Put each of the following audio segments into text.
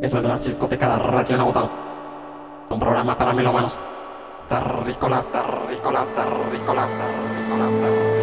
Esto es la discoteca de Radio Nauta. Un programa para melómanos. Terrícolas, terrícolas, terrícolas, terrícolas, terrícolas, terrícolas.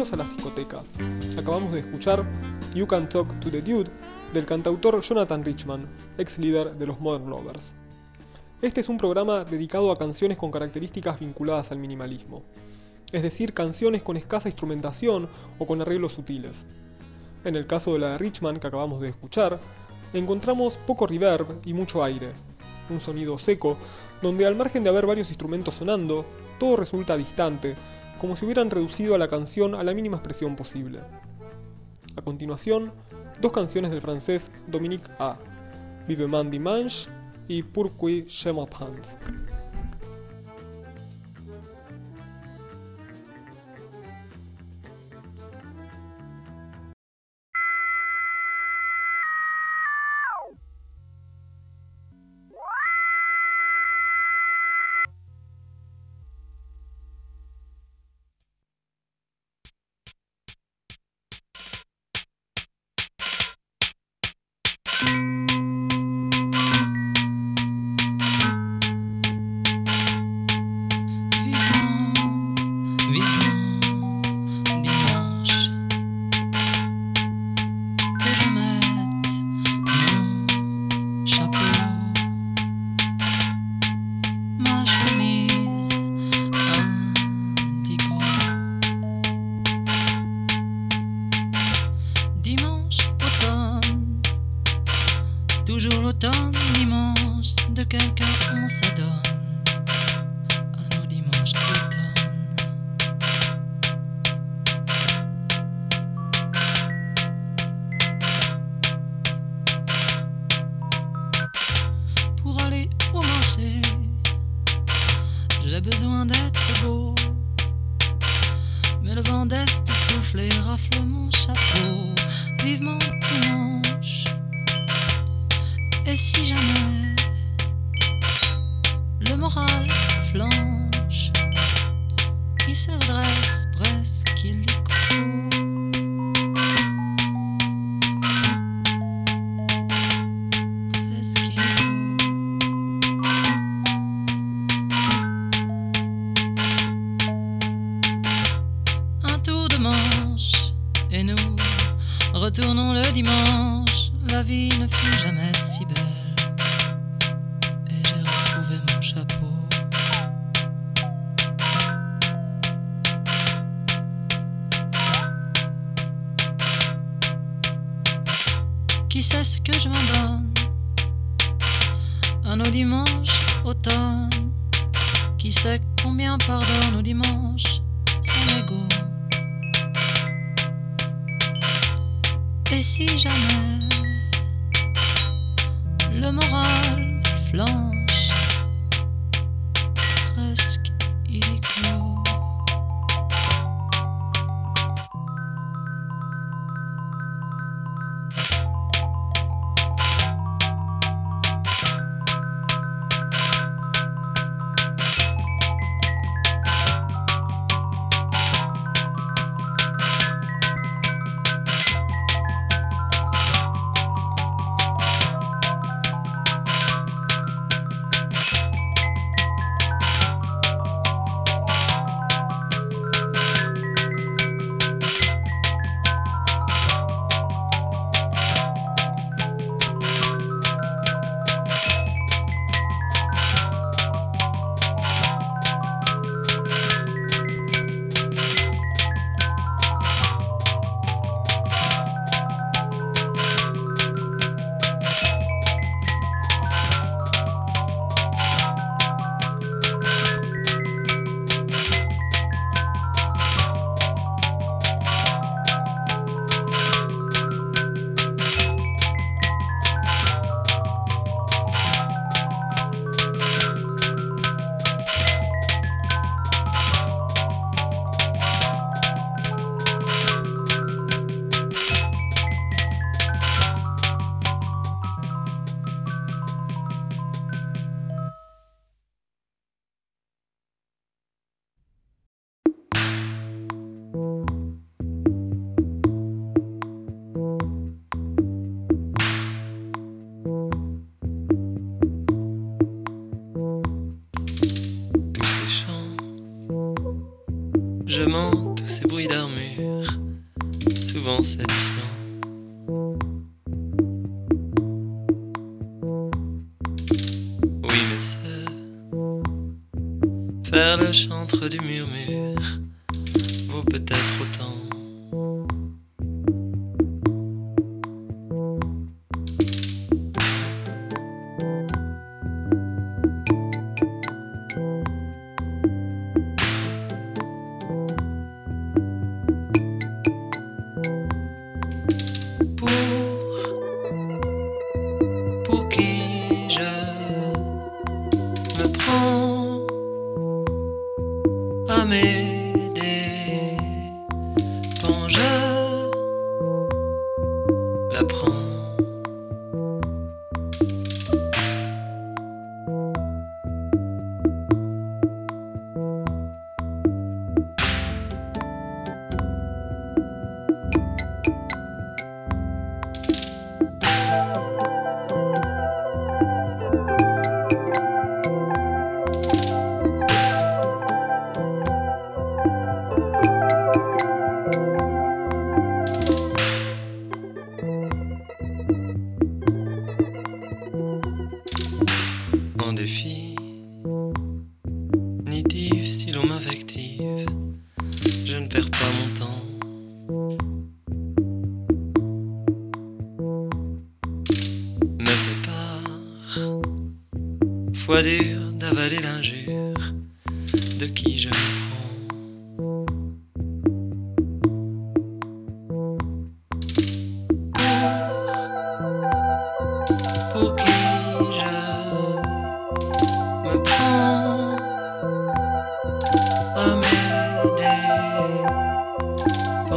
A la discotecas. Acabamos de escuchar You Can Talk to the Dude del cantautor Jonathan Richman, ex líder de los Modern Lovers. Este es un programa dedicado a canciones con características vinculadas al minimalismo, es decir, canciones con escasa instrumentación o con arreglos sutiles. En el caso de la de Richman que acabamos de escuchar, encontramos poco reverb y mucho aire, un sonido seco, donde al margen de haber varios instrumentos sonando, todo resulta distante, como si hubieran reducido a la canción a la mínima expresión posible. A continuación, dos canciones del francés Dominique A. Vive Mandy Mange y Pourquoi J'aime Pants.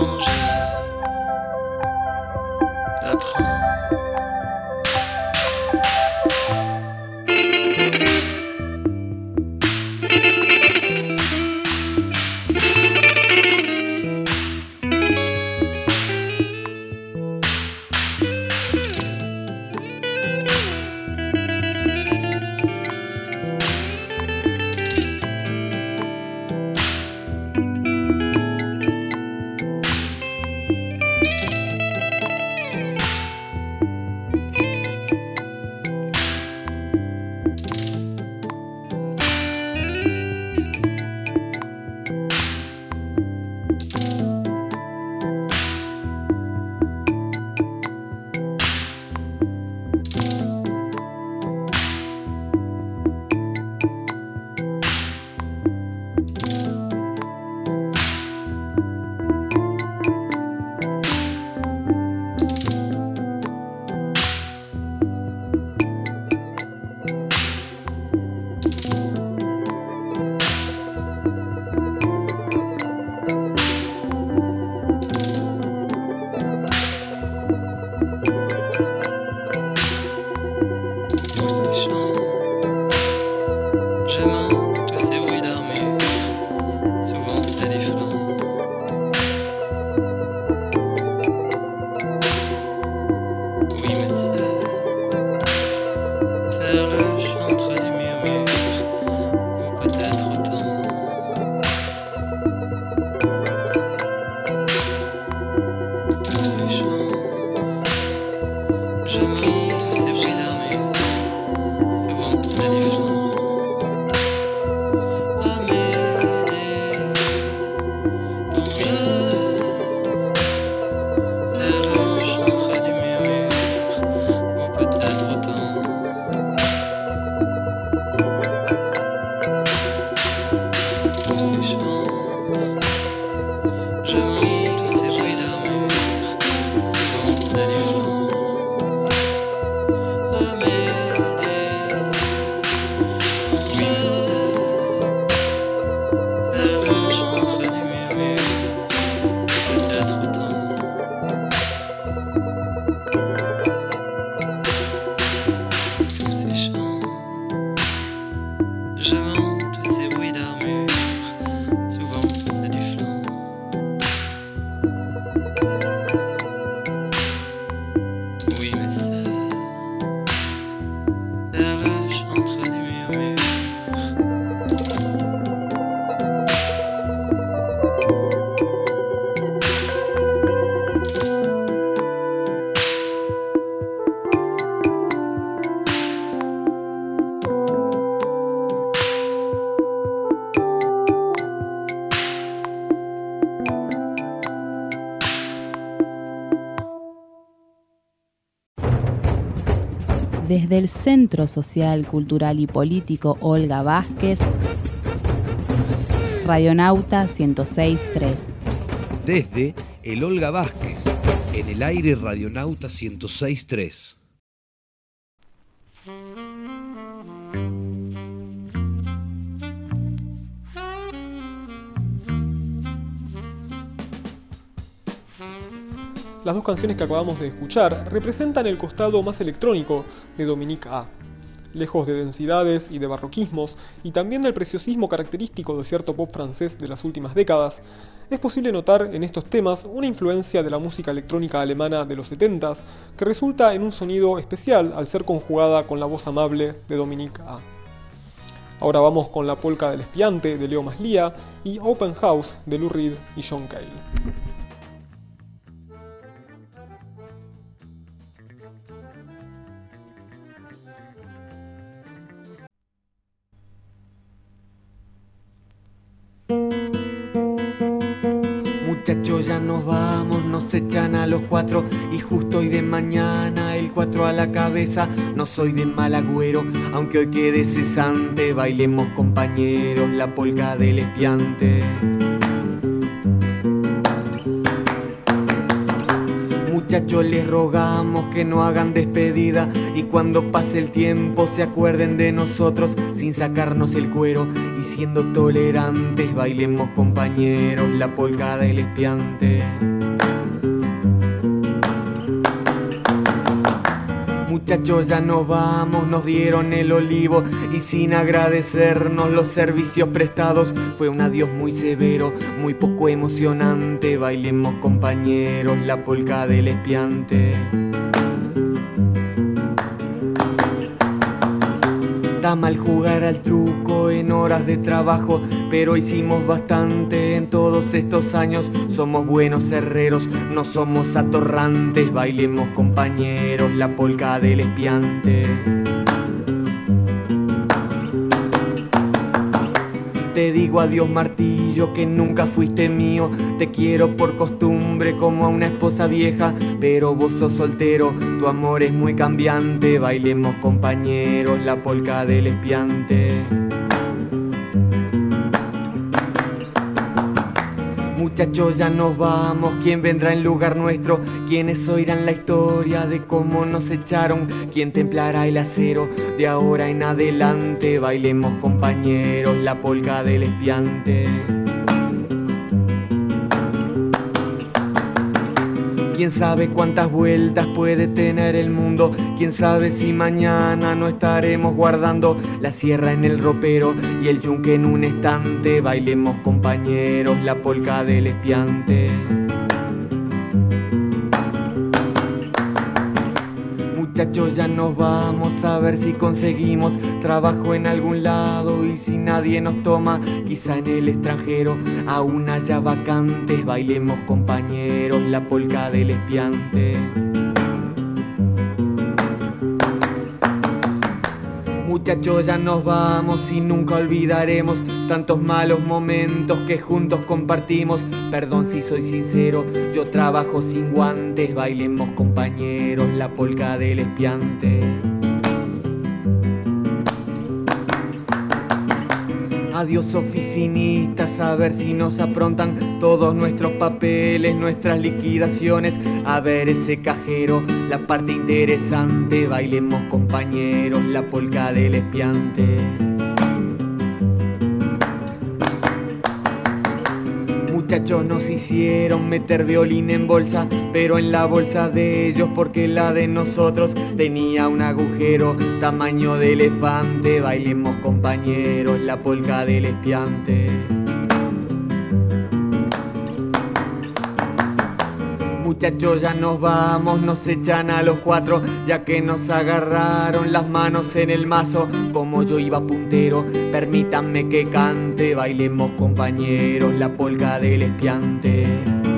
manger. Desde el Centro Social, Cultural y Político Olga Vázquez, Radionauta 106.3. Desde el Olga Vázquez, en el aire Radionauta 106.3. Las dos canciones que acabamos de escuchar representan el costado más electrónico de Dominique A. Lejos de densidades y de barroquismos, y también del preciosismo característico de cierto pop francés de las últimas décadas, es posible notar en estos temas una influencia de la música electrónica alemana de los 70s que resulta en un sonido especial al ser conjugada con la voz amable de Dominique A. Ahora vamos con la polca del espiante de Leo Maslía y Open House de Lou Reed y John Cale. Muchachos, ya nos vamos, nos echan a los cuatro y justo hoy de mañana el cuatro a la cabeza, no soy de mal agüero, aunque hoy quede cesante, bailemos compañeros la polca del espiante. Muchachos les rogamos que no hagan despedida y cuando pase el tiempo se acuerden de nosotros sin sacarnos el cuero y siendo tolerantes bailemos compañeros la polca del espiante. Muchachos, ya nos vamos, nos dieron el olivo y sin agradecernos los servicios prestados fue un adiós muy severo, muy poco emocionante. Bailemos compañeros la polca del espiante. Está mal jugar al truco en horas de trabajo, pero hicimos bastante en todos estos años. Somos buenos herreros, no somos atorrantes. Bailemos compañeros la polca del espiante. Te digo adiós martillo que nunca fuiste mío. Te quiero por costumbre como a una esposa vieja Pero vos sos soltero, tu amor es muy cambiante Bailemos compañeros la polca del espiante Muchachos, ya nos vamos. ¿Quién vendrá en lugar nuestro? ¿Quiénes oirán la historia de cómo nos echaron? ¿Quién templará el acero de ahora en adelante? Bailemos, compañeros, la polca del espiante. Quién sabe cuántas vueltas puede tener el mundo. Quién sabe si mañana no estaremos guardando la sierra en el ropero y el yunque en un estante. Bailemos compañeros la polca del espiante. Muchachos, ya nos vamos a ver si conseguimos trabajo en algún lado y si nadie nos toma, quizá en el extranjero aún haya vacantes. Bailemos compañeros la polca del espiante. Muchachos, ya nos vamos y nunca olvidaremos tantos malos momentos que juntos compartimos. Perdón si soy sincero, yo trabajo sin guantes. Bailemos compañeros la polca del espiante. Adiós oficinistas, a ver si nos aprontan todos nuestros papeles, nuestras liquidaciones. A ver ese cajero, la parte interesante. Bailemos compañeros la polca del espiante. Muchachos nos hicieron meter violín en bolsa, pero en la bolsa de ellos porque la de nosotros tenía un agujero tamaño de elefante. Bailemos compañeros la polca del espiante. Muchachos, ya nos vamos, nos echan a los cuatro, ya que nos agarraron las manos en el mazo. Como yo iba puntero, permítanme que cante, bailemos compañeros la polca del espiante.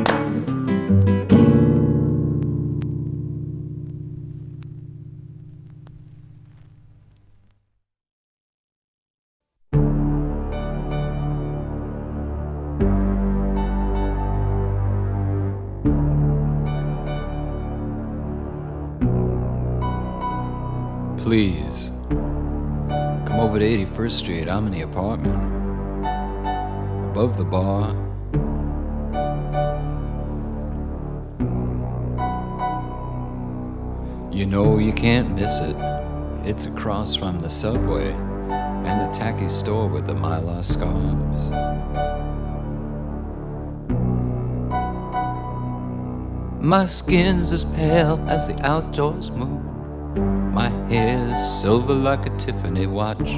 First Street Omni apartment. Above the bar, You know you can't miss it. It's across from the subway and the tacky store with the mylar scarves. My skin's as pale as the outdoors moon. My hair's silver like a Tiffany watch.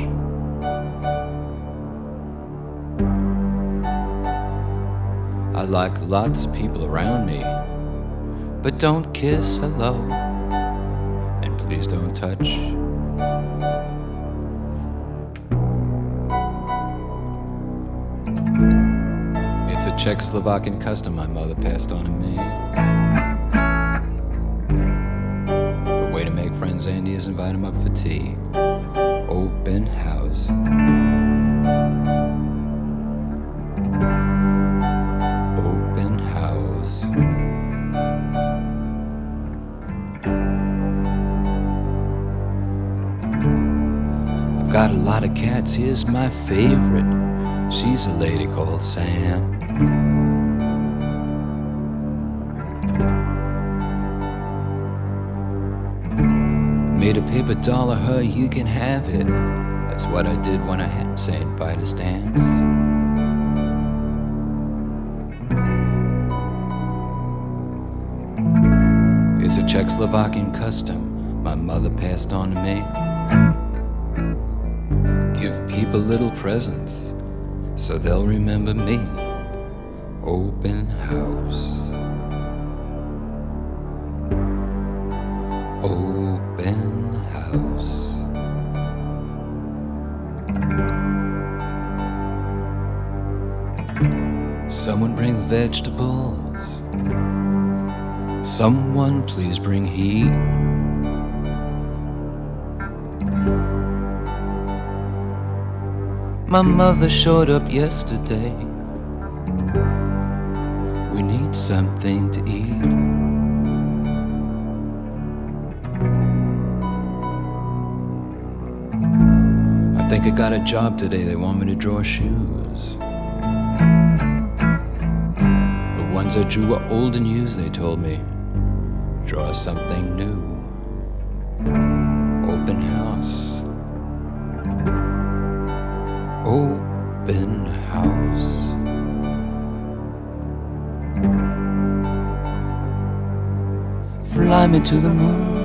Like lots of people around me, but don't kiss hello, and please don't touch. It's a Czechoslovakian custom my mother passed on to me. The way to make friends, Andy, is invite them up for tea. Open house. Here's my favorite. She's a lady called Sam. Made a paper doll of her, you can have it. That's what I did when I had St. Vitus dance. It's a Czechoslovakian custom my mother passed on to me. Give a little presence so they'll remember me. Open house. Open house. Someone bring vegetables. Someone please bring heat. My mother showed up yesterday. We need something to eat. I think I got a job today. They want me to draw shoes. The ones I drew were old and used, they told me. Draw something new. Open house. Open house. Fly me to the moon.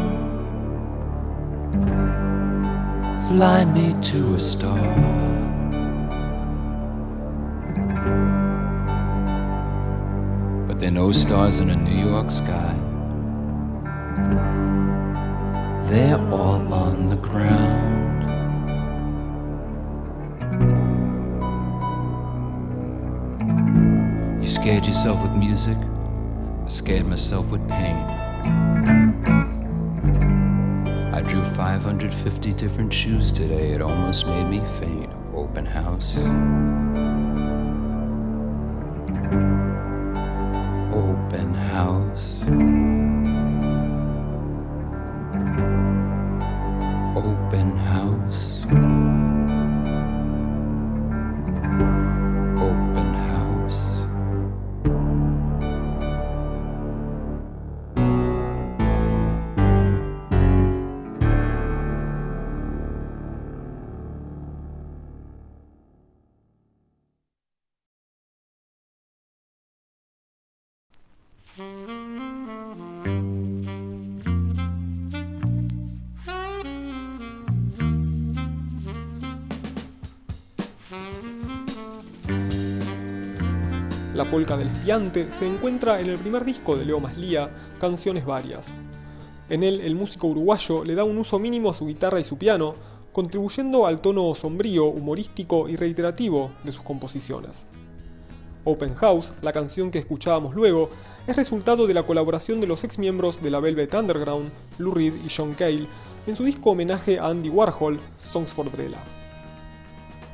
Fly me to a star. But there are no stars in a New York sky. They're all on the ground. Scared yourself with music? I scared myself with pain. I drew 550 different shoes today. It almost made me faint. Open house. Del espiante se encuentra en el primer disco de Leo Maslía, Canciones Varias. En él, el músico uruguayo le da un uso mínimo a su guitarra y su piano, contribuyendo al tono sombrío, humorístico y reiterativo de sus composiciones. Open House, la canción que escuchábamos luego, es resultado de la colaboración de los ex miembros de la Velvet Underground, Lou Reed y John Cale, en su disco homenaje a Andy Warhol, Songs for Brella.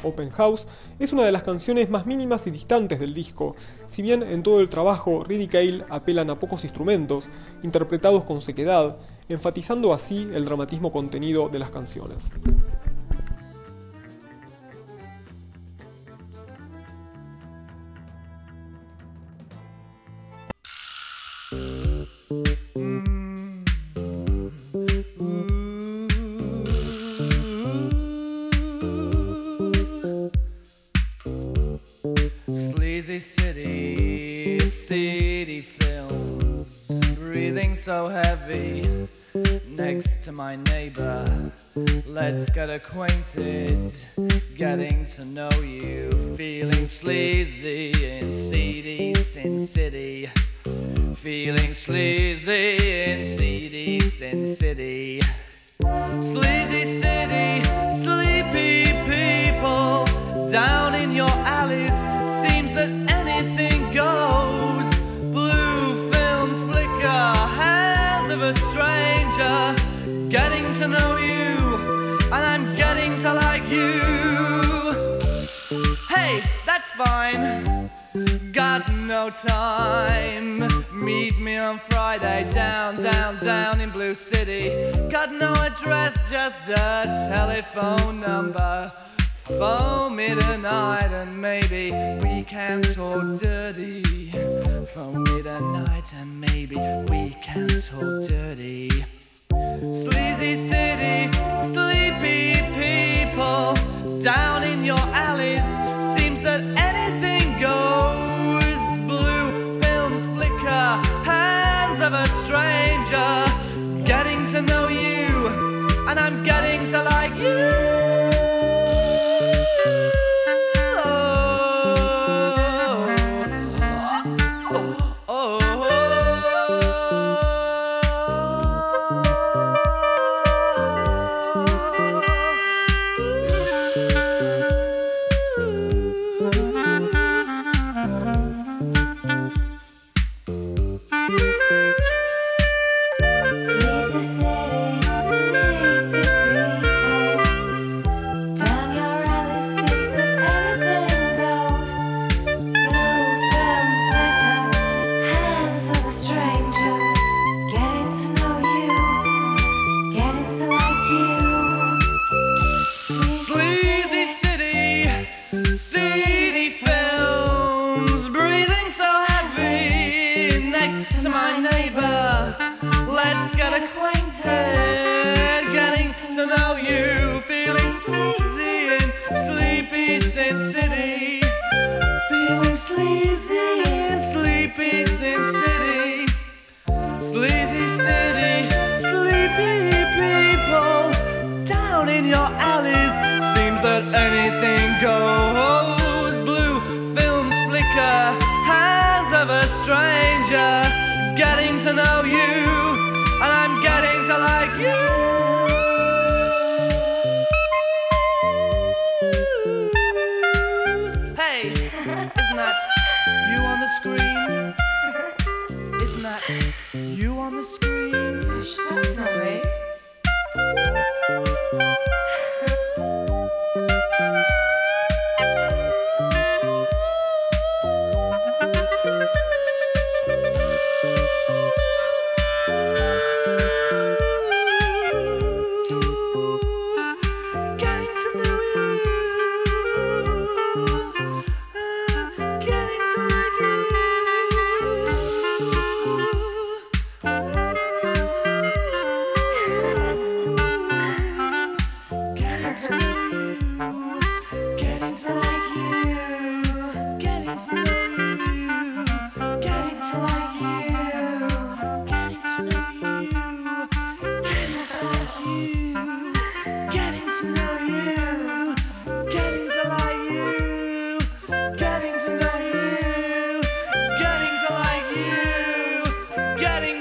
Open House es una de las canciones más mínimas y distantes del disco, si bien en todo el trabajo Reed y Cale apelan a pocos instrumentos, interpretados con sequedad, enfatizando así el dramatismo contenido de las canciones. So heavy next to my neighbor. Let's get acquainted, getting to know you, feeling sleazy in seedy Sin City, feeling sleazy in seedy Sin City. Sleazy city, sleepy people down no time. Meet me on Friday down, down, down in Blue City. Got no address, just a telephone number. Phone me tonight and maybe we can talk dirty. Phone me tonight and maybe we can talk dirty. Sleazy city, sleepy people, down in your alleys.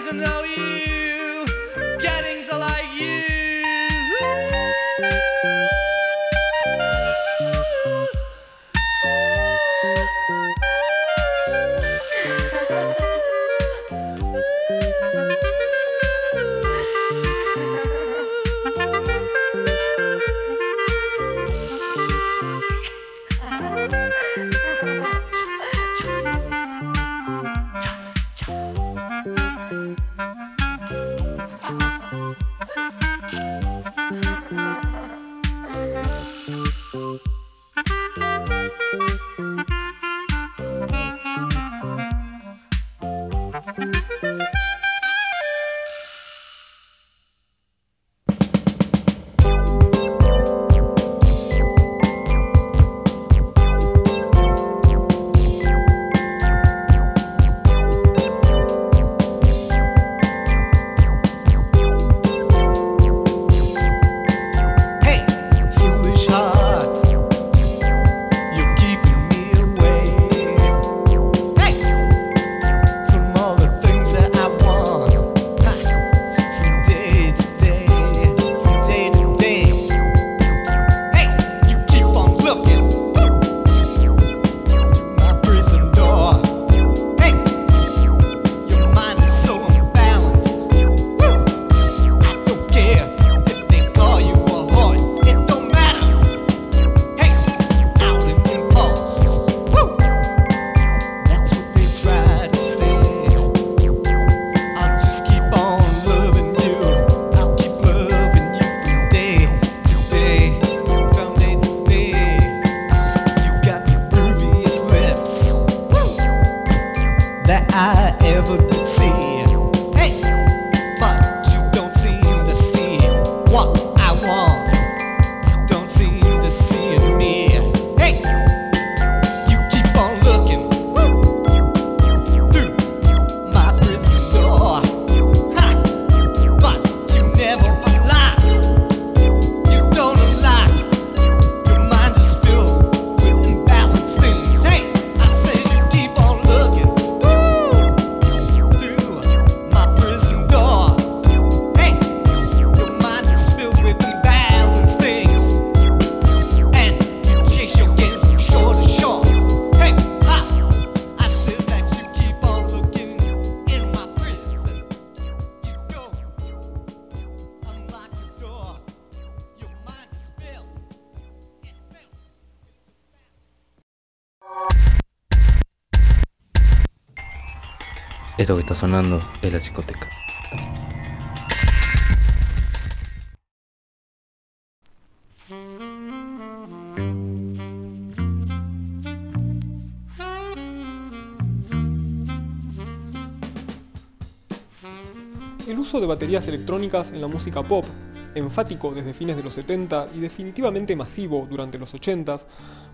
doesn't know you. Que está sonando es la psicoteca. El uso de baterías electrónicas en la música pop, enfático desde fines de los 70 y definitivamente masivo durante los 80,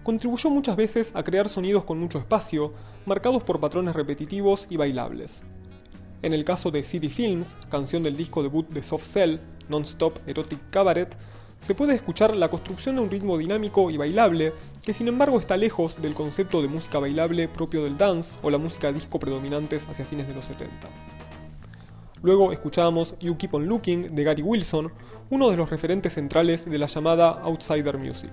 contribuyó muchas veces a crear sonidos con mucho espacio, marcados por patrones repetitivos y bailables. En el caso de City Films, canción del disco debut de Soft Cell, Non-Stop Erotic Cabaret, se puede escuchar la construcción de un ritmo dinámico y bailable, que sin embargo está lejos del concepto de música bailable propio del dance o la música disco predominantes hacia fines de los 70. Luego escuchábamos You Keep On Looking de Gary Wilson, uno de los referentes centrales de la llamada Outsider Music.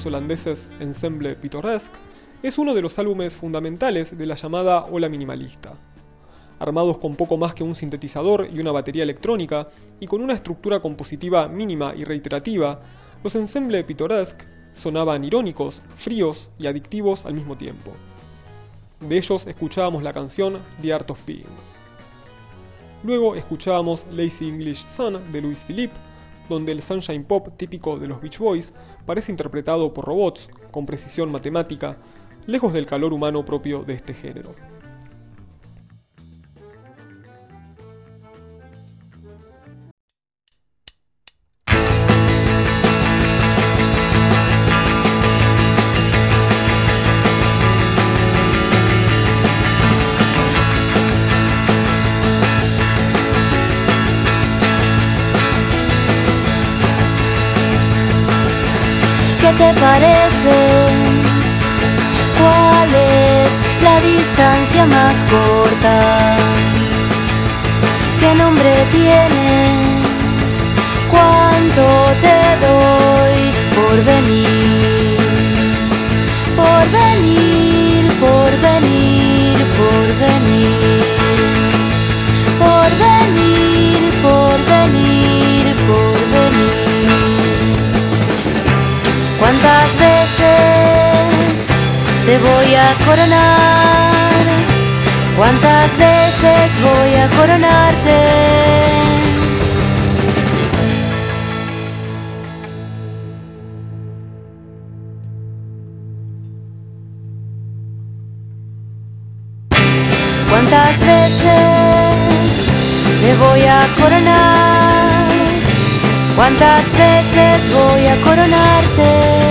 Los holandeses Ensemble Pittoresque, es uno de los álbumes fundamentales de la llamada ola minimalista. Armados con poco más que un sintetizador y una batería electrónica, y con una estructura compositiva mínima y reiterativa, los Ensemble Pittoresque sonaban irónicos, fríos y adictivos al mismo tiempo. De ellos escuchábamos la canción The Art of Being. Luego escuchábamos Lazy English Sun de Louis Philippe, donde el sunshine pop típico de los Beach Boys parece interpretado por robots con precisión matemática, lejos del calor humano propio de este género. ¿Qué te parece? ¿Cuál es la distancia más corta? ¿Qué nombre tiene? ¿Cuánto te doy por venir? Por venir, por venir, por venir. ¿Cuántas veces te voy a coronar? ¿Cuántas veces voy a coronarte? ¿Cuántas veces te voy a coronar? ¿Cuántas veces voy a coronarte?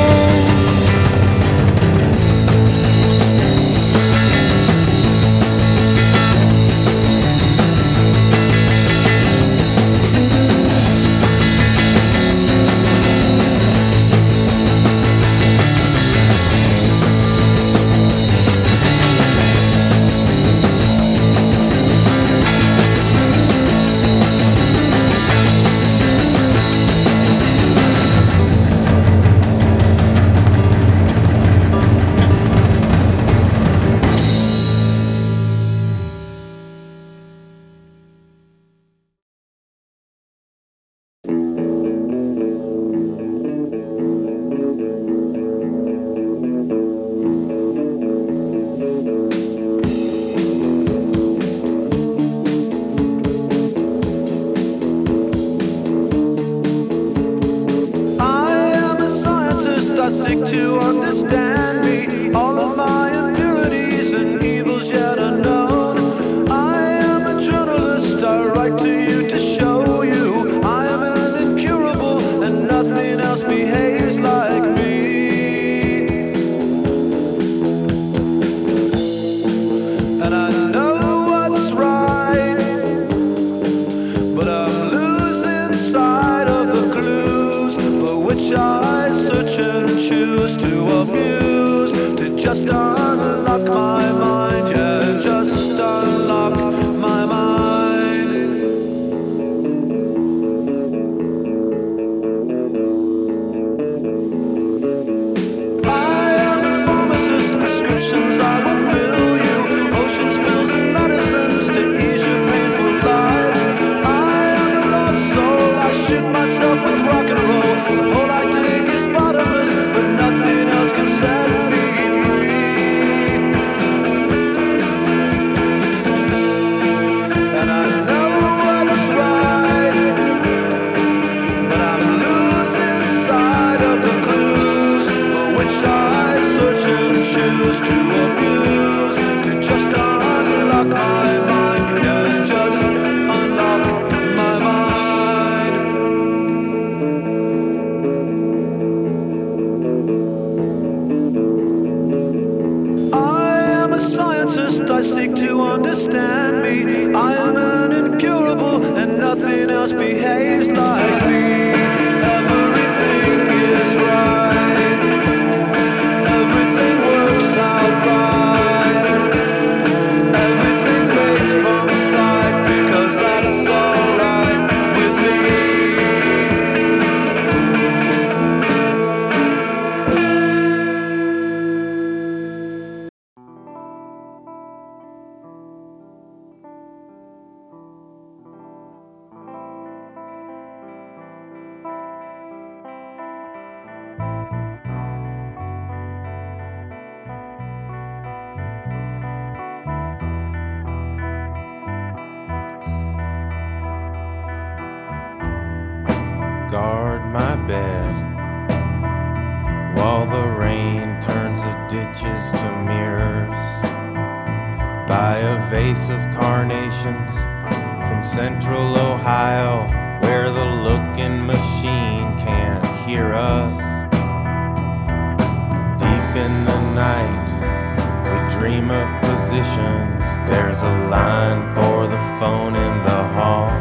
Of positions. There's a line for the phone in the hall.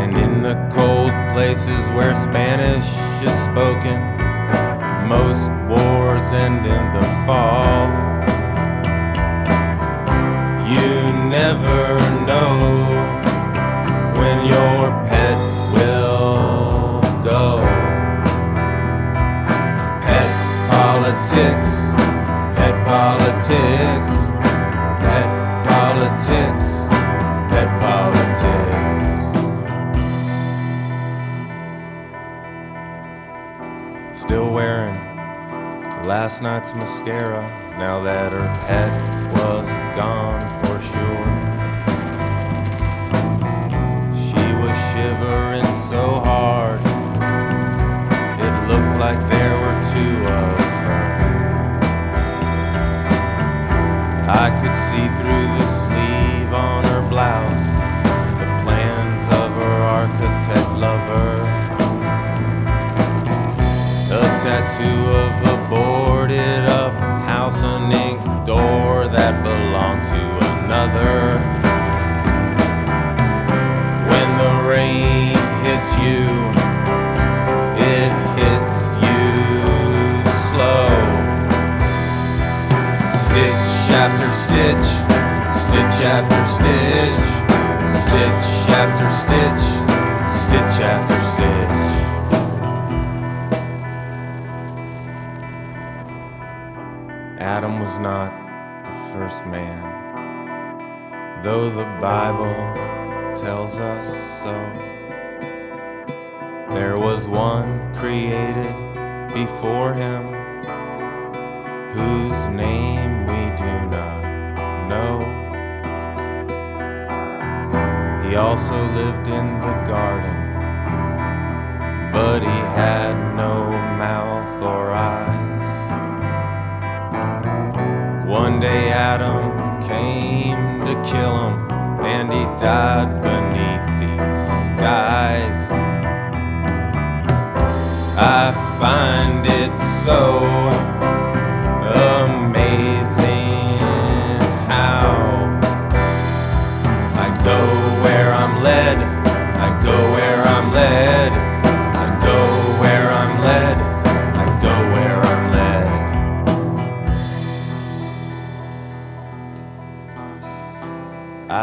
And in the cold places where Spanish is spoken, most wars end in the fall. You never know when your pet will go. Pet politics, politics, pet politics, pet politics. Still wearing last night's mascara now that her pet was gone for sure. She was shivering so hard, it looked like there were I could see through the sleeve on her blouse the plans of her architect lover. A tattoo of a boarded up house, an ink door that belonged to another. When the rain hits you, stitch after stitch, stitch after stitch, stitch after stitch. Adam was not the first man, though the Bible tells us so. There was one created before him whose name we do not know. He also lived in the garden, but he had no mouth or eyes. One day Adam came to kill him, and he died beneath these skies. I find it so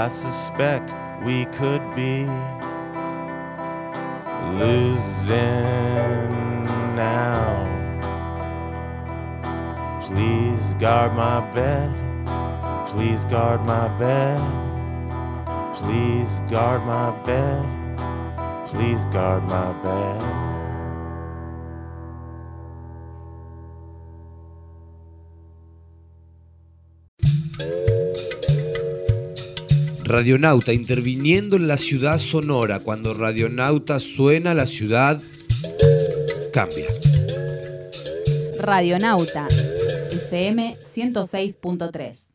I suspect we could be losing now. Please guard my bed. Please guard my bed. Please guard my bed. Please guard my bed. Radionauta interviniendo en la ciudad sonora. Cuando Radionauta suena, la ciudad cambia. Radionauta, FM 106.3.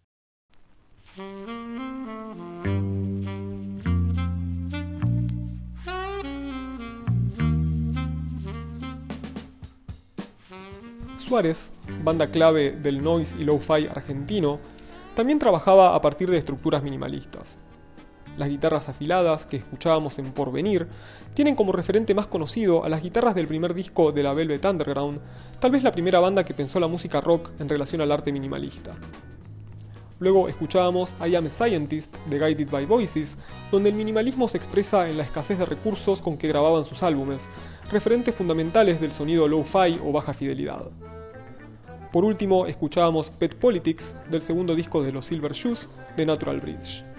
Suárez, banda clave del noise y lo-fi argentino, también trabajaba a partir de estructuras minimalistas. Las guitarras afiladas que escuchábamos en Porvenir tienen como referente más conocido a las guitarras del primer disco de la Velvet Underground, tal vez la primera banda que pensó la música rock en relación al arte minimalista. Luego escuchábamos I Am a Scientist de Guided by Voices, donde el minimalismo se expresa en la escasez de recursos con que grababan sus álbumes, referentes fundamentales del sonido low-fi o baja fidelidad. Por último, escuchábamos Pet Politics del segundo disco de los Silver Shoes de Natural Bridge.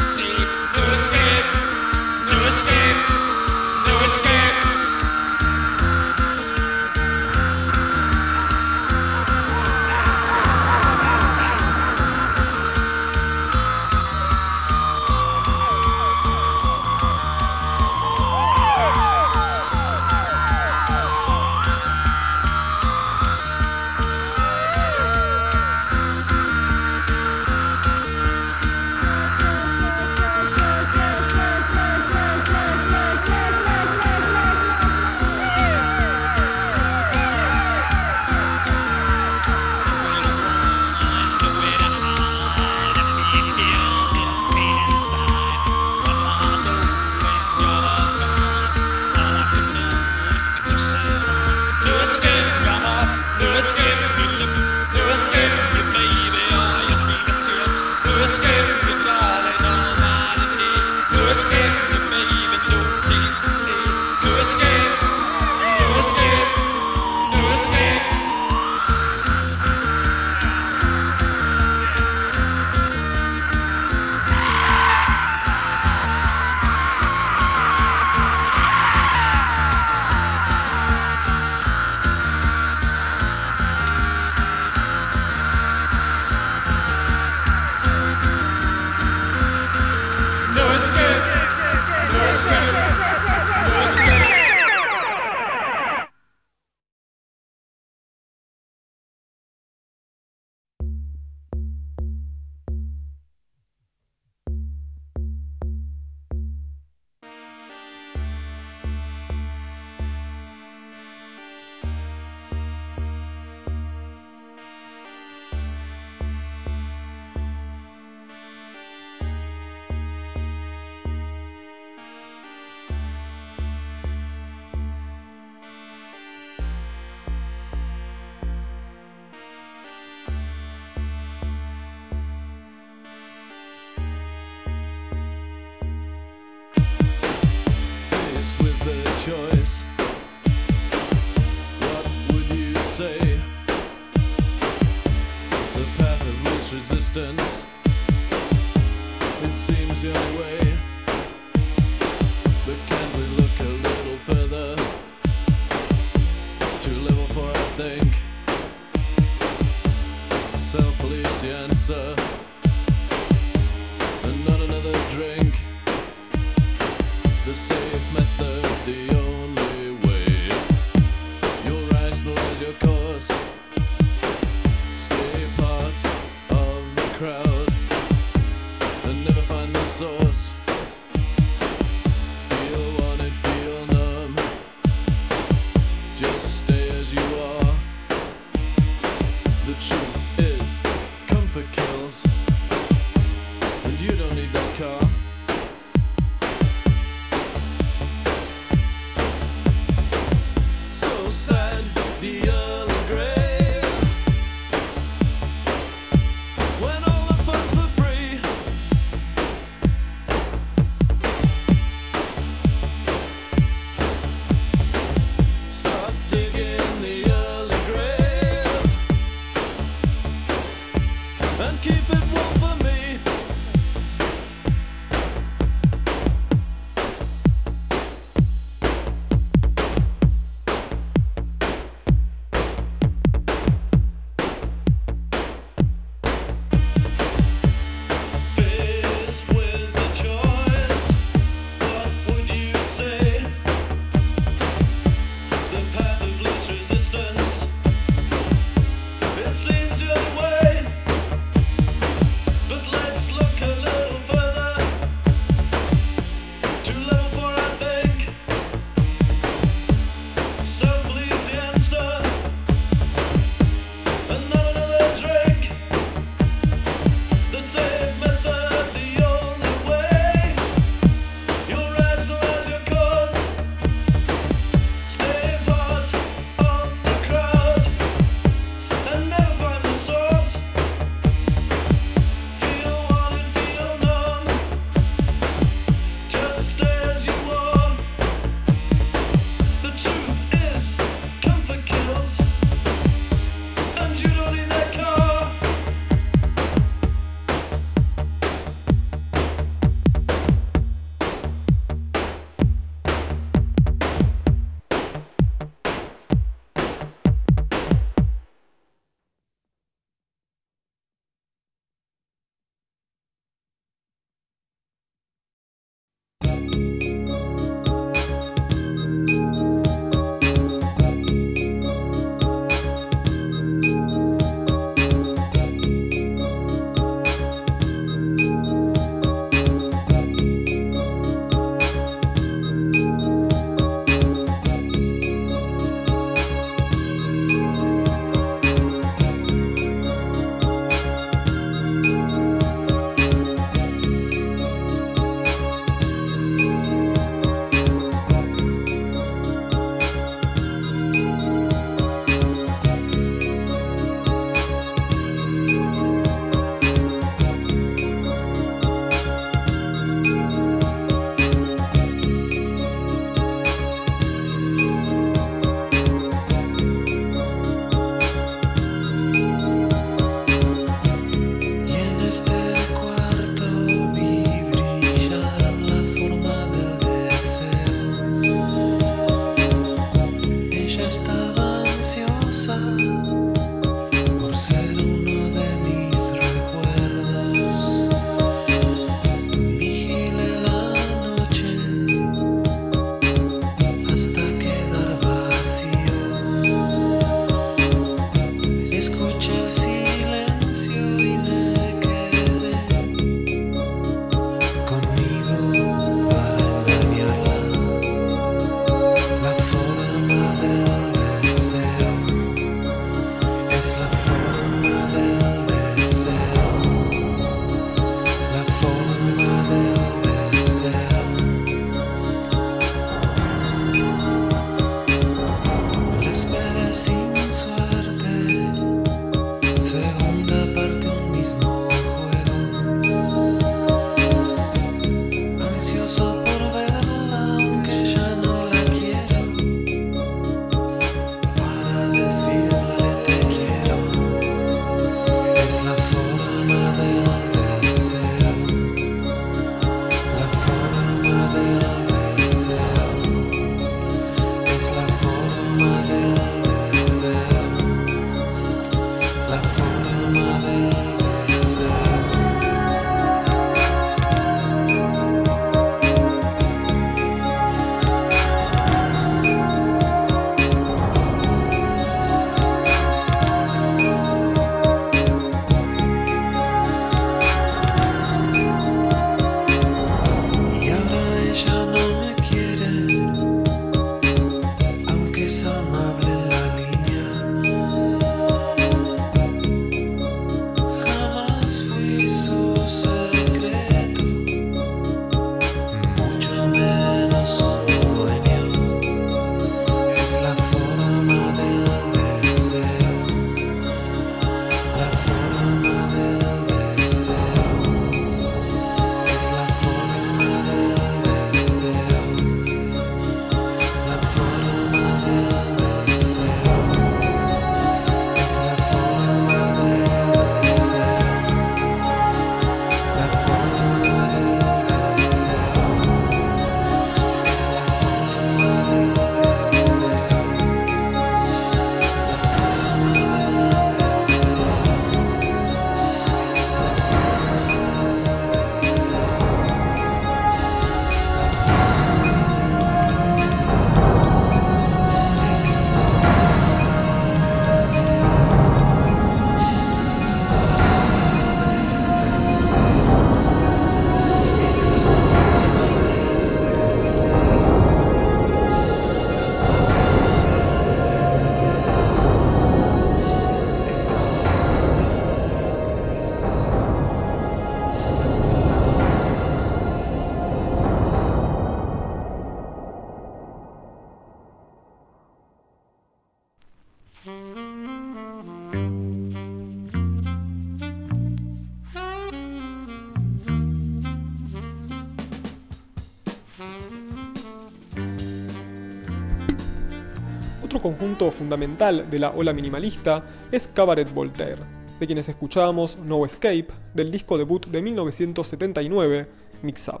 Conjunto fundamental de la ola minimalista es Cabaret Voltaire, de quienes escuchábamos No Escape del disco debut de 1979, Mix Up.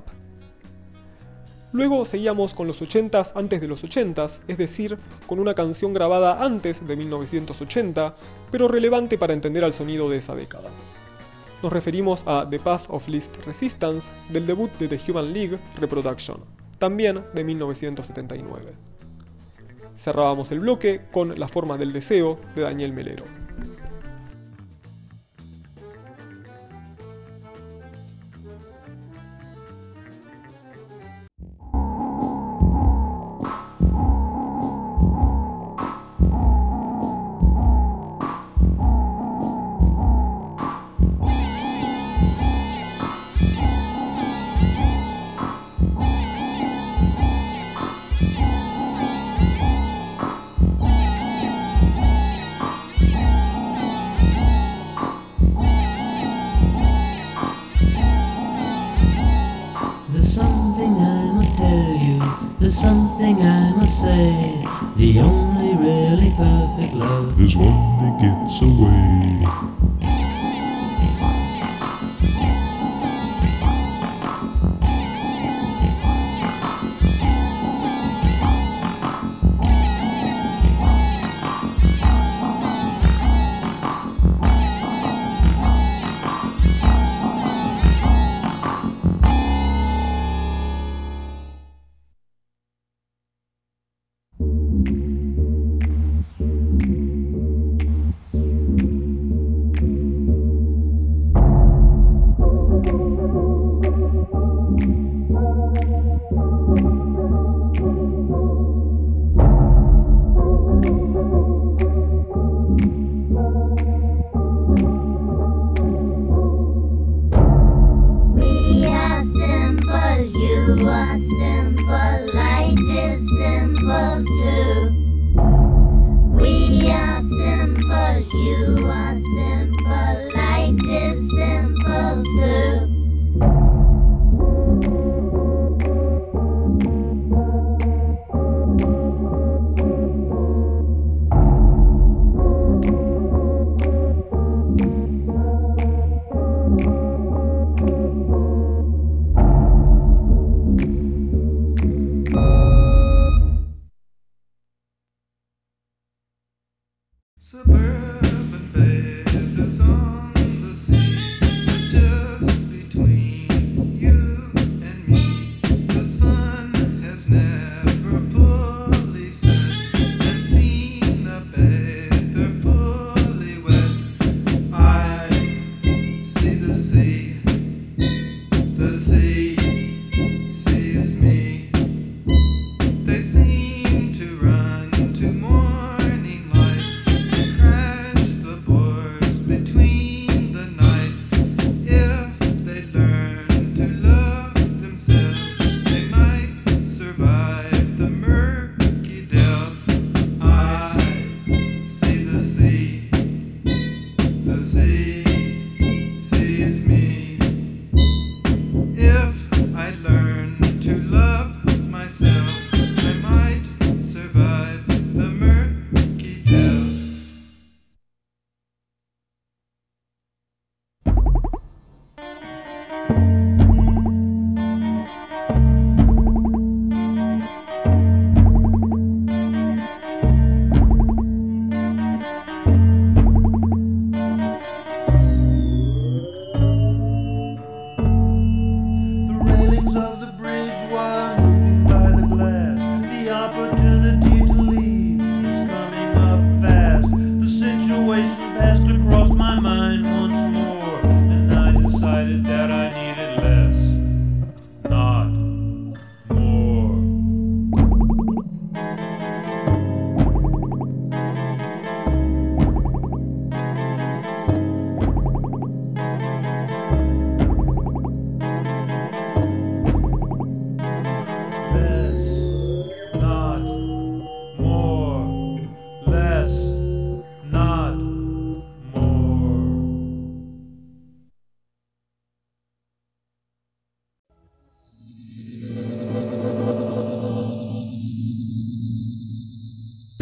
Luego seguíamos con los 80s antes de los 80s, es decir, con una canción grabada antes de 1980, pero relevante para entender al sonido de esa década. Nos referimos a The Path of Least Resistance del debut de The Human League Reproduction, también de 1979. Cerrábamos el bloque con La forma del deseo de Daniel Melero. There's something I must say. The only really perfect love There's one that gets away.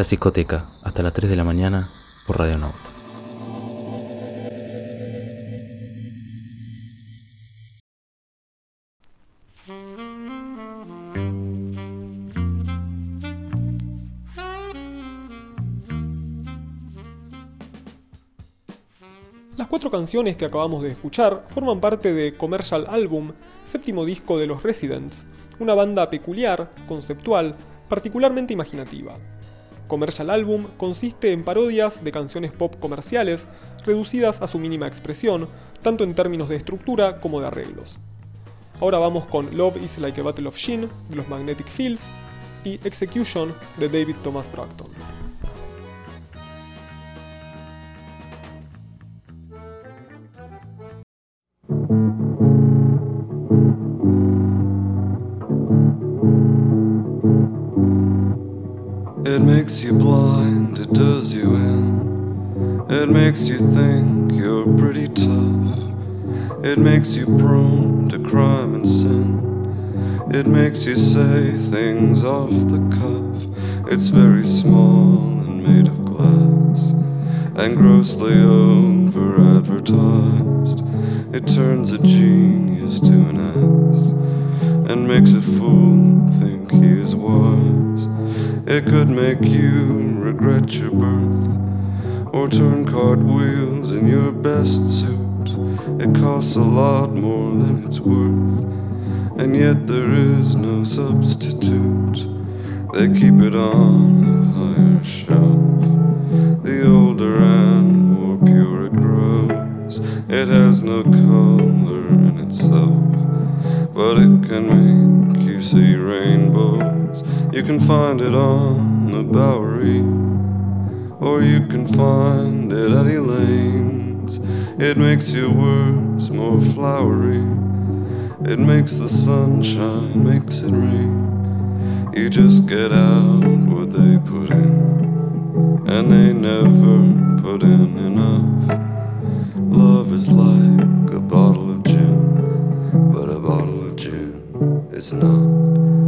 La psicoteca, hasta las 3 de la mañana por Radio Nauta. Las cuatro canciones que acabamos de escuchar forman parte de Commercial Album, séptimo disco de los Residents, una banda peculiar, conceptual, particularmente imaginativa. Commercial Album consiste en parodias de canciones pop comerciales reducidas a su mínima expresión, tanto en términos de estructura como de arreglos. Ahora vamos con Love is Like a Battle of Shin de los Magnetic Fields y Execution de David Thomas Bracton. Makes you blind, it does you in. It makes you think you're pretty tough. It makes you prone to crime and sin. It makes you say things off the cuff. It's very small and made of glass and grossly over advertised. It turns a genius to an ass and makes a fool think he is wise. It could make you regret your birth or turn cartwheels in your best suit. It costs a lot more than it's worth, and yet there is no substitute. They keep it on a higher shelf. The older and more pure it grows, it has no color in itself, but it can make see rainbows. You can find it on the Bowery, or you can find it at Elaine's. It makes your words more flowery. It makes the sunshine, makes it rain. You just get out what they put in, and they never put in enough. Love is like a bottle of gin, but a bottle is not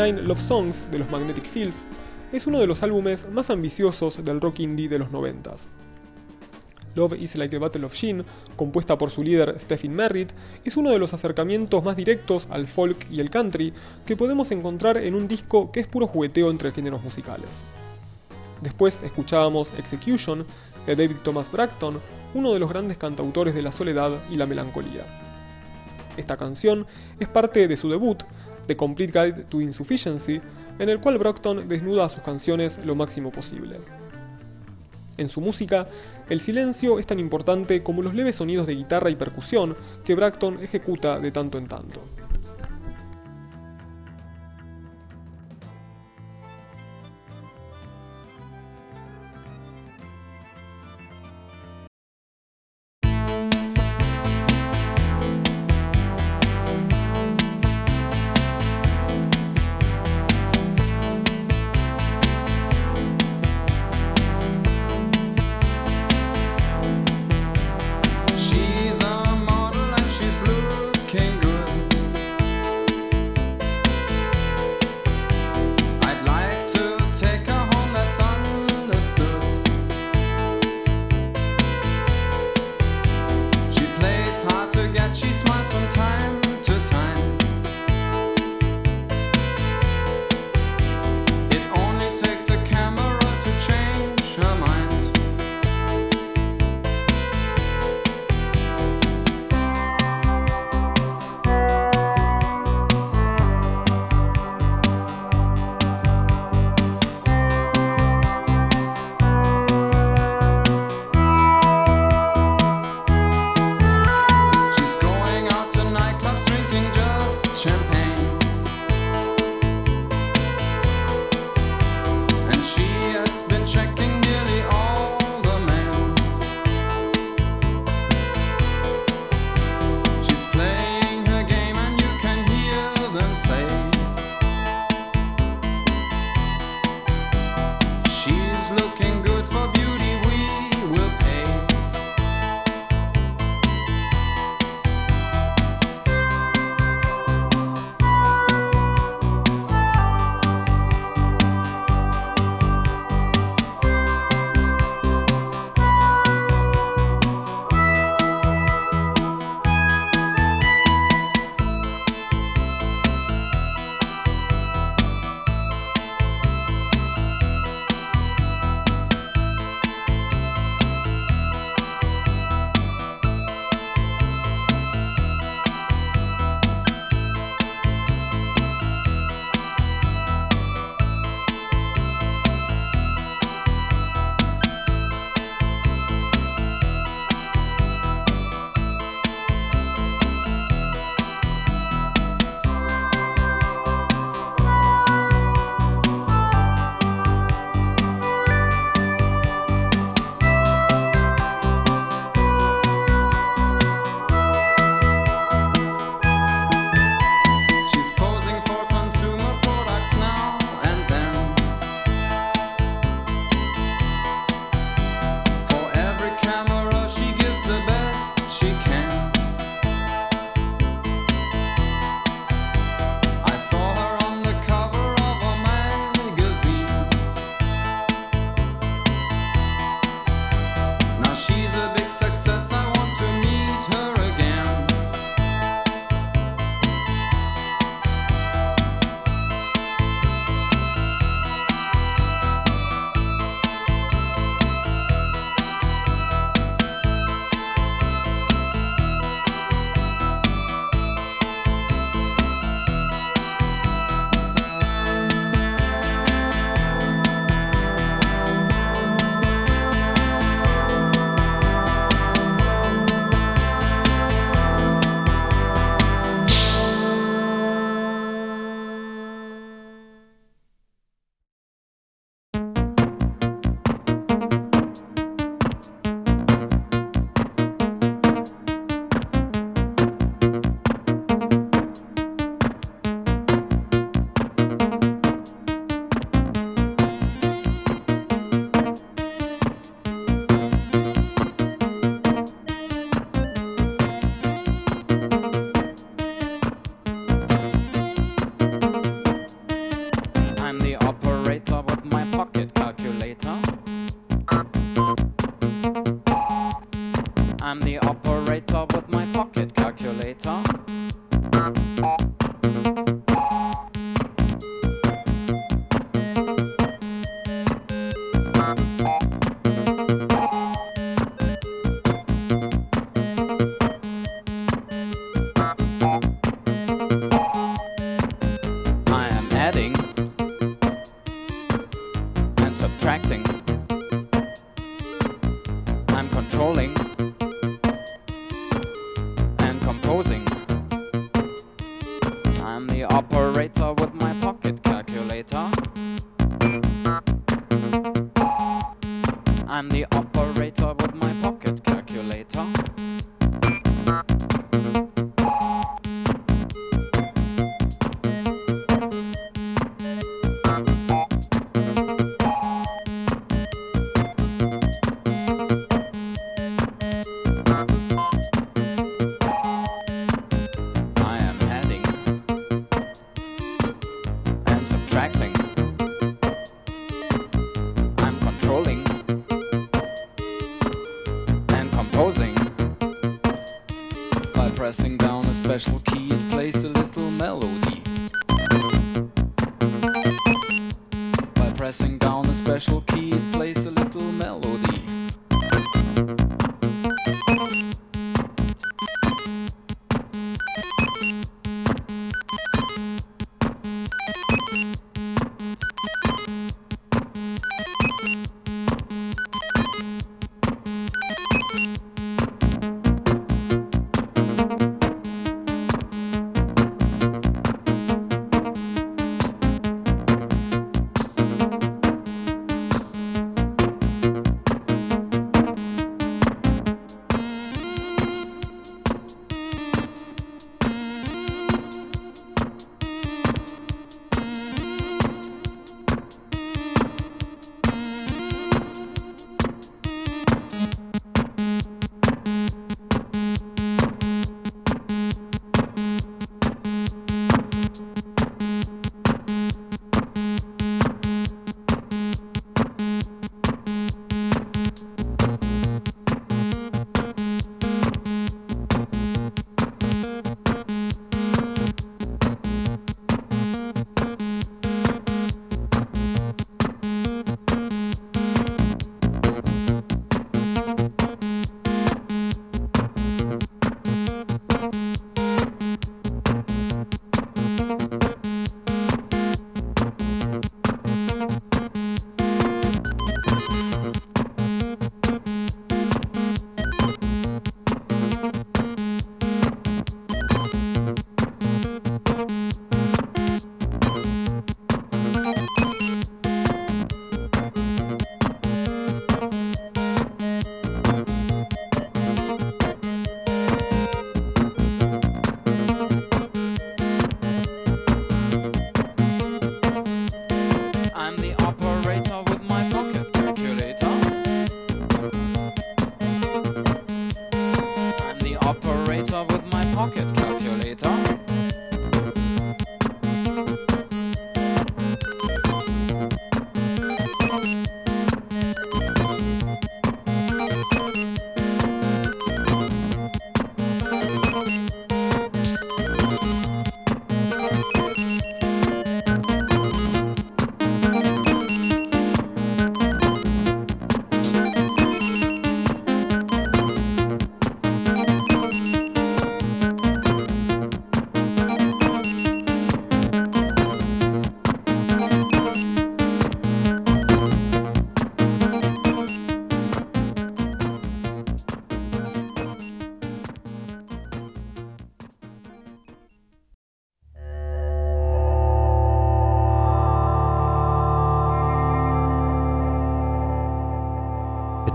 69 Love Songs de los Magnetic Fields es uno de los álbumes más ambiciosos del rock indie de los 90. Love is Like a Battle of Gin, compuesta por su líder Stephen Merritt, es uno de los acercamientos más directos al folk y el country que podemos encontrar en un disco que es puro jugueteo entre géneros musicales. Después escuchábamos Execution de David Thomas Bracton, uno de los grandes cantautores de la soledad y la melancolía. Esta canción es parte de su debut, The Complete Guide to Insufficiency, en el cual Brockton desnuda a sus canciones lo máximo posible. En su música, el silencio es tan importante como los leves sonidos de guitarra y percusión que Bracton ejecuta de tanto en tanto.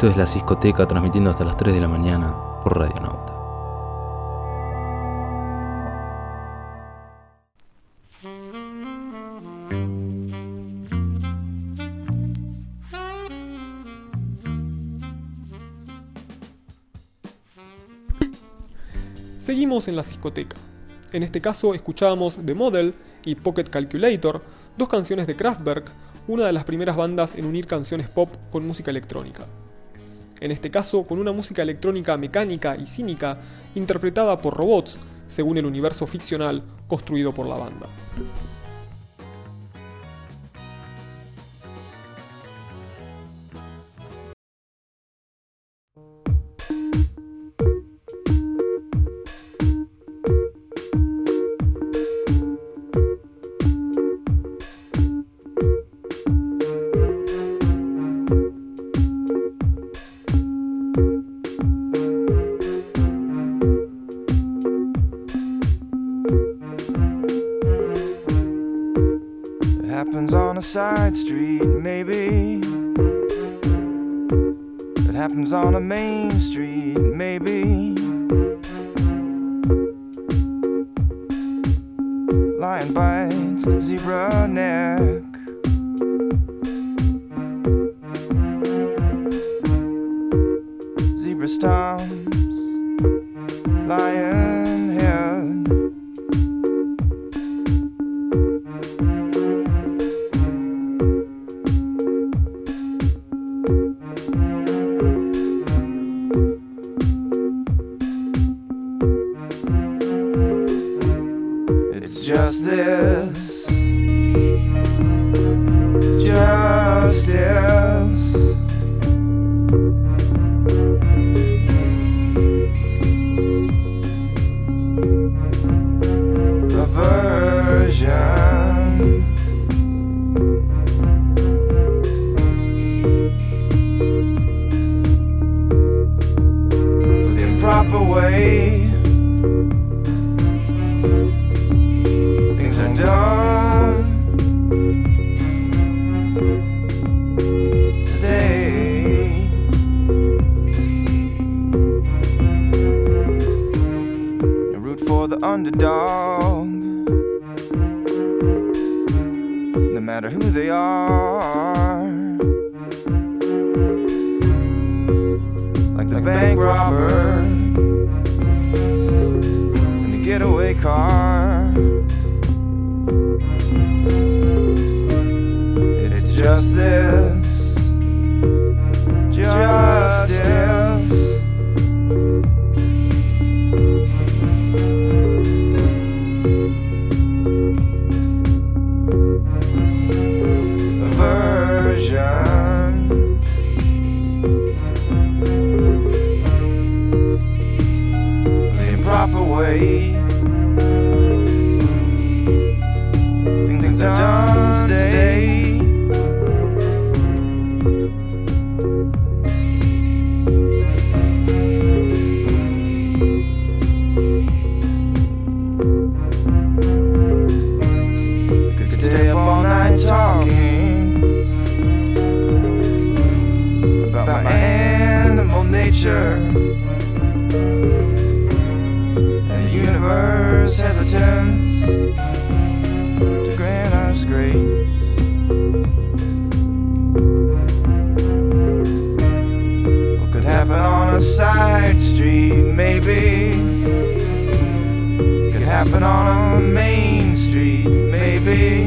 Esto es La Ciscoteca transmitiendo hasta las 3 de la mañana por Radio Nauta. Seguimos en La Ciscoteca. En este caso escuchábamos The Model y Pocket Calculator, dos canciones de Kraftwerk, una de las primeras bandas en unir canciones pop con música electrónica en este caso con una música electrónica mecánica y cínica interpretada por robots, según el universo ficcional construido por la banda. Main Street, maybe.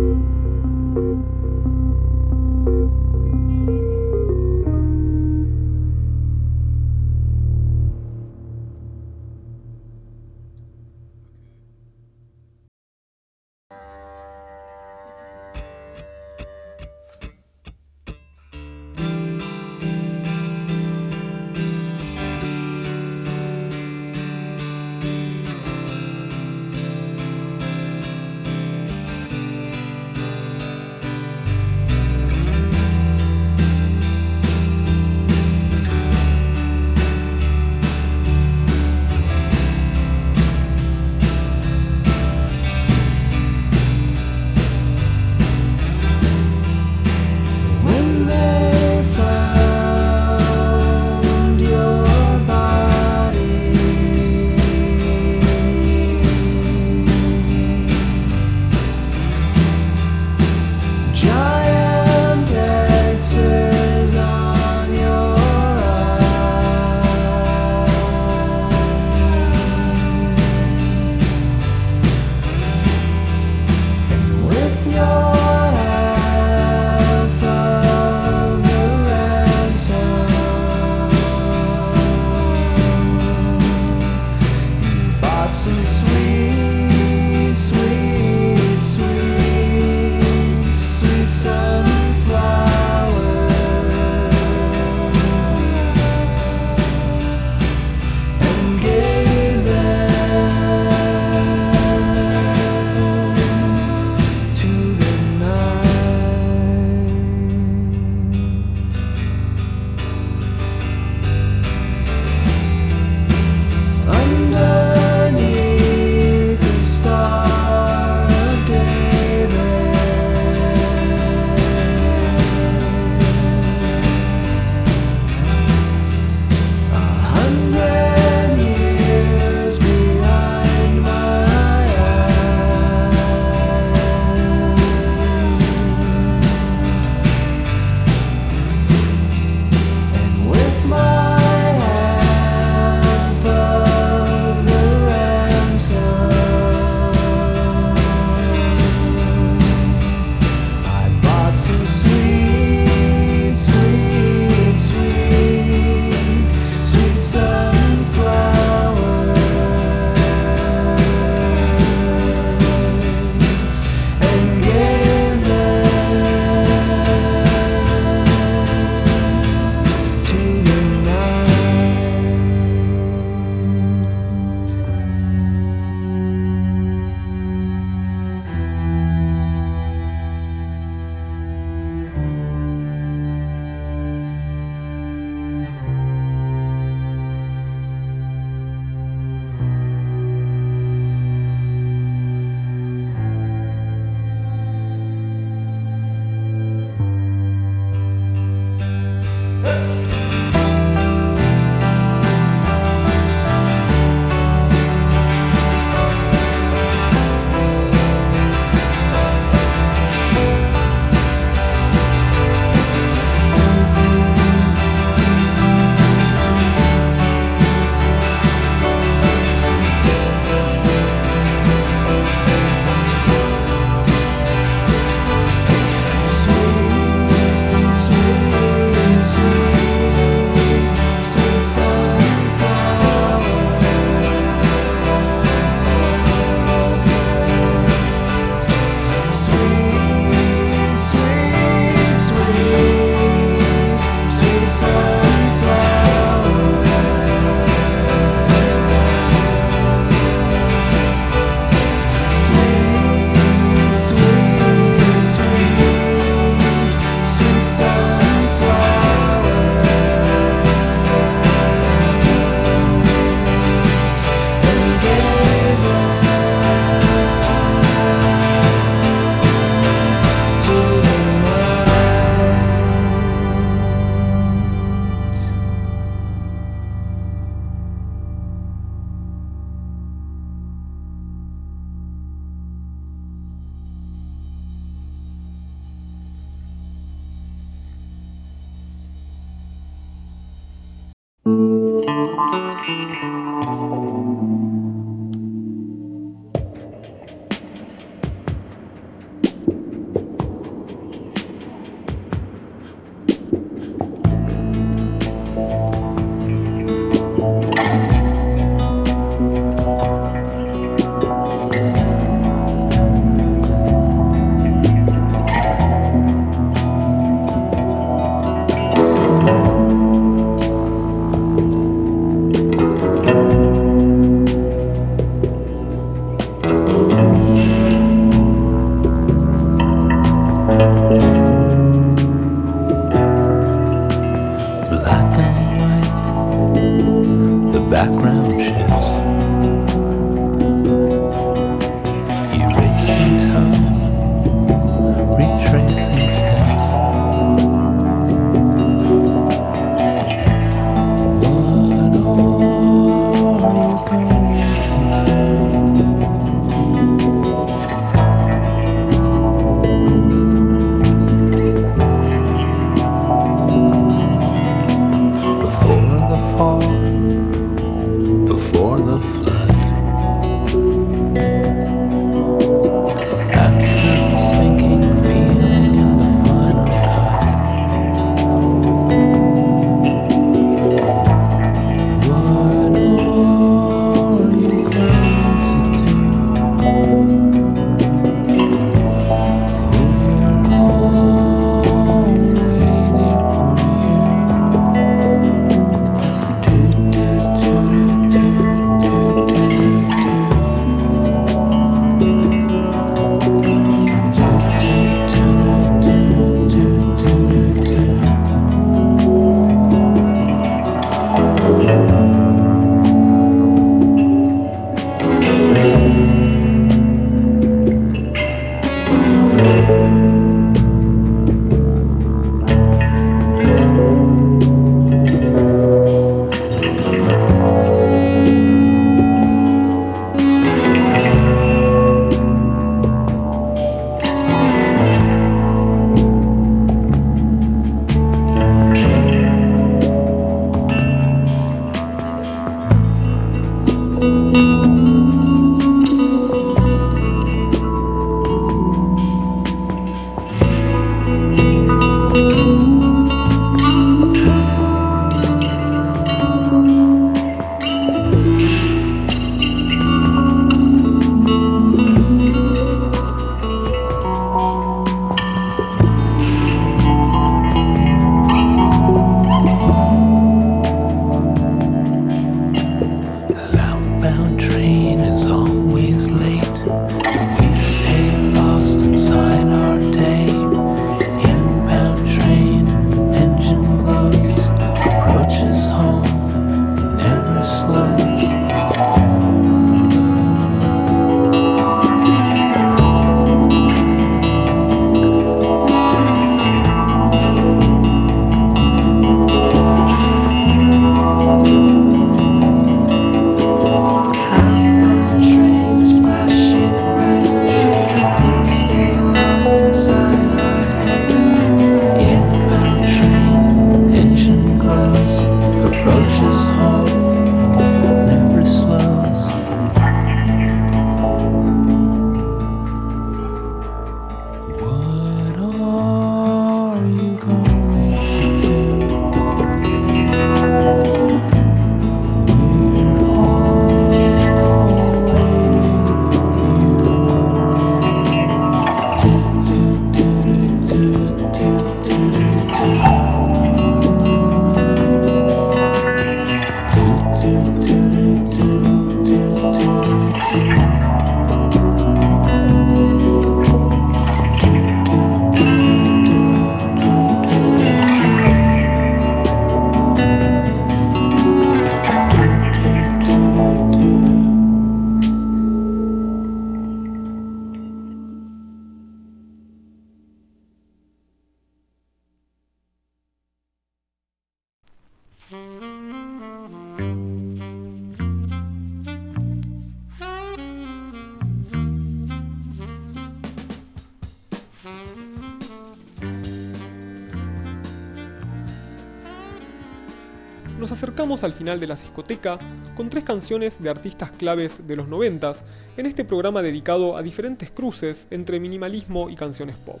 Acercamos al final de la discoteca con tres canciones de artistas claves de los 90 en este programa dedicado a diferentes cruces entre minimalismo y canciones pop.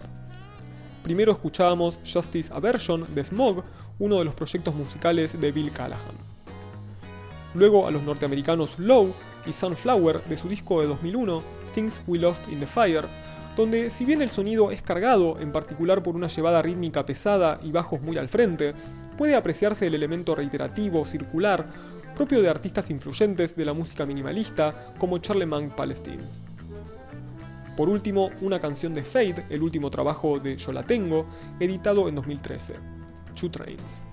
Primero escuchábamos Justice Aversion de Smog, uno de los proyectos musicales de Bill Callahan. Luego a los norteamericanos Low y Sunflower de su disco de 2001, Things We Lost in the Fire, donde si bien el sonido es cargado, en particular por una llevada rítmica pesada y bajos muy al frente, puede apreciarse el elemento reiterativo, circular, propio de artistas influyentes de la música minimalista como Charlemagne Palestine. Por último, una canción de Fade, el último trabajo de Yo la tengo, editado en 2013, Two Trains.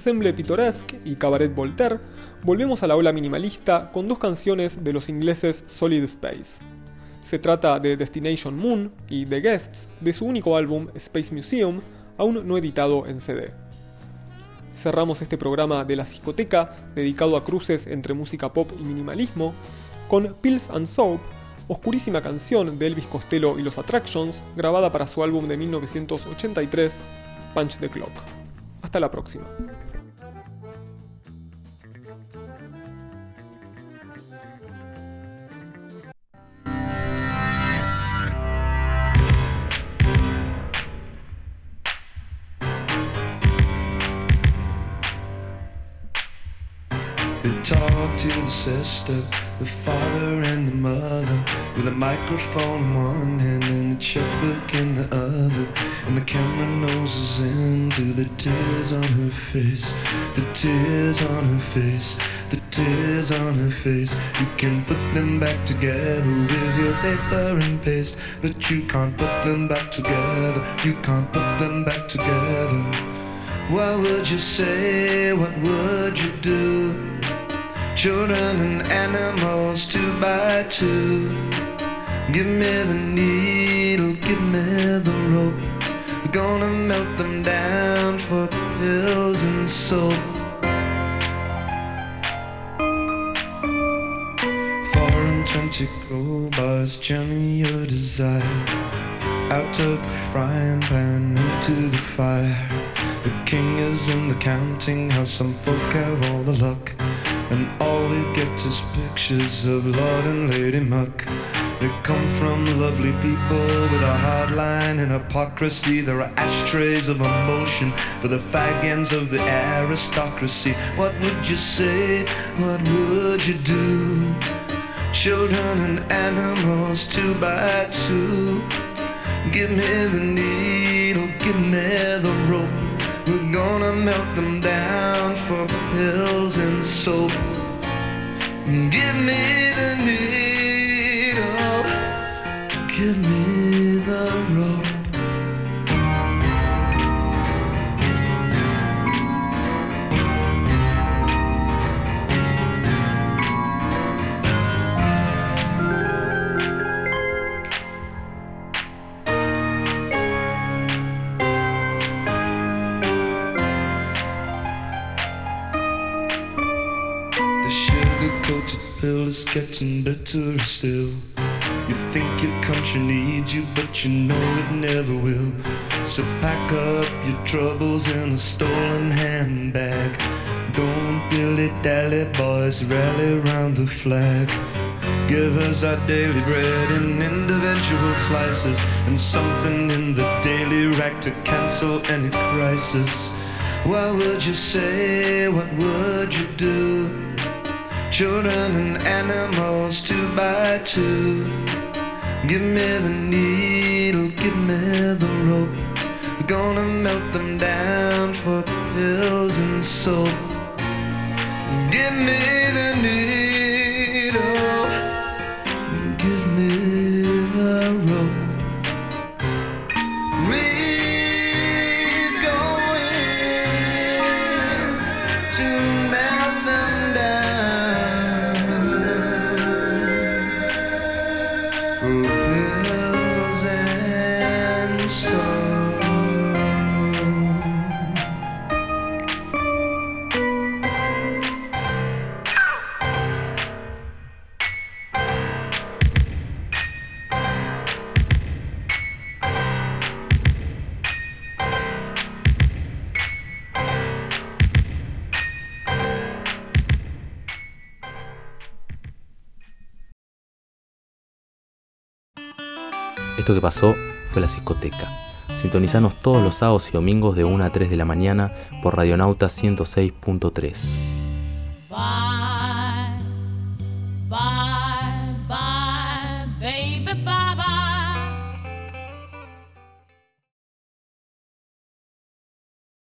Ensemble Pittoresque y Cabaret Voltaire, volvemos a la ola minimalista con dos canciones de los ingleses Solid Space. Se trata de Destination Moon y The Guests de su único álbum Space Museum, aún no editado en CD. Cerramos este programa de la discoteca, dedicado a cruces entre música pop y minimalismo, con Pills and Soap, oscurísima canción de Elvis Costello y los Attractions, grabada para su álbum de 1983, Punch the Clock. Hasta la próxima. To the sister, the father and the mother With a microphone in one hand and a checkbook in the other And the camera noses into the tears on her face The tears on her face, the tears on her face You can put them back together with your paper and paste But you can't put them back together, you can't put them back together what would you say? What would you do? Children and animals two by two. Give me the needle, give me the rope. We're gonna melt them down for pills and soap. Four and twenty crowbars, journey your desire. Out of the frying pan into the fire. The king is in the counting house, some folk have all the luck. And all we get is pictures of Lord and Lady Muck. They come from lovely people with a hard line and hypocrisy. There are ashtrays of emotion for the fag ends of the aristocracy. What would you say? What would you do? Children and animals, two by two. Give me the needle, give me the rope. We're gonna melt them down for pills and soap. Give me the needle, give me getting better still. You think your country needs you, but you know it never will. So pack up your troubles in a stolen handbag. Don't dilly-dally, boys, rally round the flag. Give us our daily bread in individual slices and something in the daily rack to cancel any crisis. What would you say? What would you do? Children and animals, two by two. Give me the needle, give me the rope. We're gonna melt them down for pills and soap. Give me the needle, Esto que pasó fue la discoteca. Sintonizanos todos los sábados y domingos de 1 a 3 de la mañana por Radionauta 106.3. Bye.